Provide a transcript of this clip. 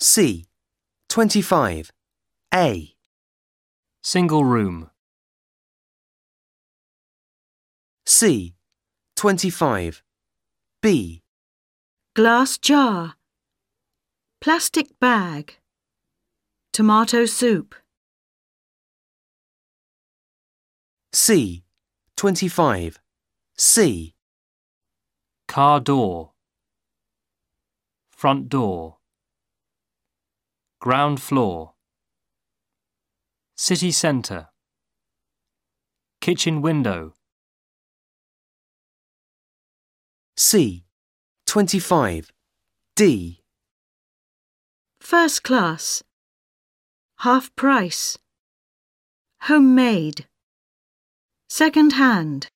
C. 25. A. Single room. C. 25. B. glass jar, plastic bag, tomato soup, C. 25. C. Car door. Front door. Ground floor. City centre. Kitchen window. C. 25. D. first class, half price, homemade, second hand.